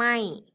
ไม่